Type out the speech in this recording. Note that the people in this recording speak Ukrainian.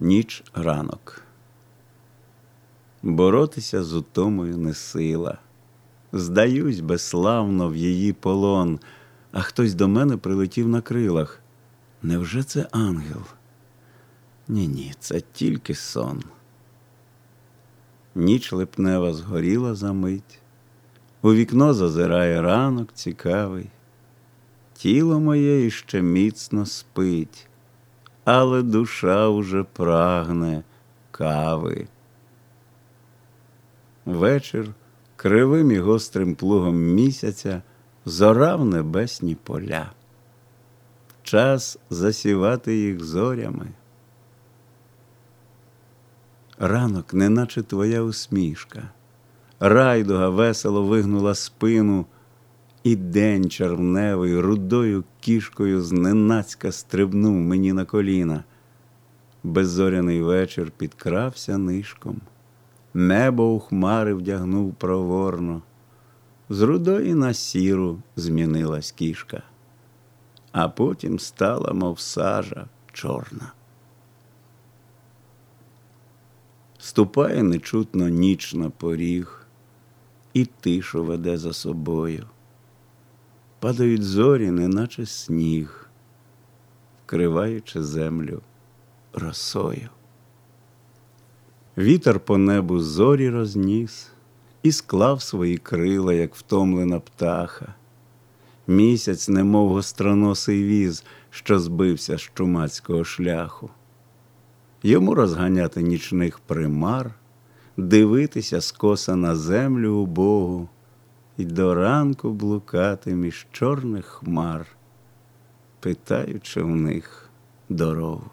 Ніч ранок. Боротися з утомою не сила. Здаюсь безславно в її полон, а хтось до мене прилетів на крилах. Невже це ангел? Ні, ні, це тільки сон. Ніч липнева згоріла за мить, у вікно зазирає ранок цікавий. Тіло моє іще міцно спить, але душа уже прагне кави. Вечір кривим і гострим плугом місяця зорав небесні поля. Час засівати їх зорями. Ранок, неначе твоя усмішка, райдуга весело вигнула спину, і день червневий рудою кішкою зненацька стрибнув мені на коліна. Беззоряний вечір підкрався нишком, небо у хмари вдягнув проворно, з рудої на сіру змінилась кішка, а потім стала, мов сажа, чорна. Ступає нечутно ніч на поріг, і тишу веде за собою. Падають зорі, неначе сніг, вкриваючи землю росою. Вітер по небу зорі розніс і склав свої крила, як втомлена птаха. Місяць, немов гостроносий віз, що збився з чумацького шляху йому розганяти нічних примар, дивитися скоса на землю убогу і до ранку блукати між чорних хмар, питаючи в них дорогу.